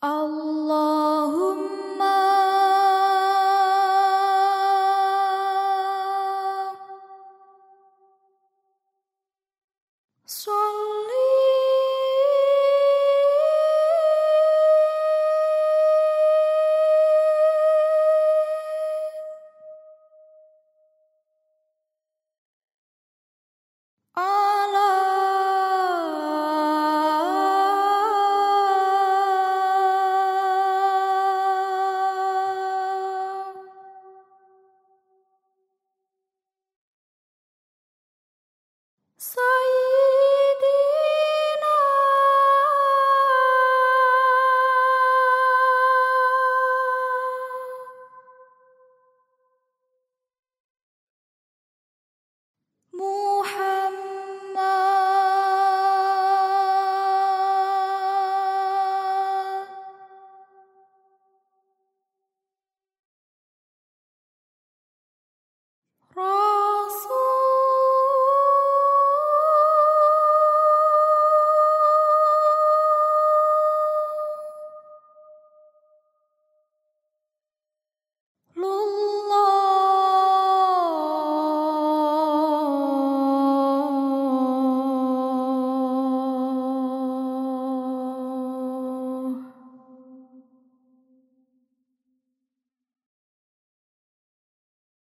Allahumma Sol 所以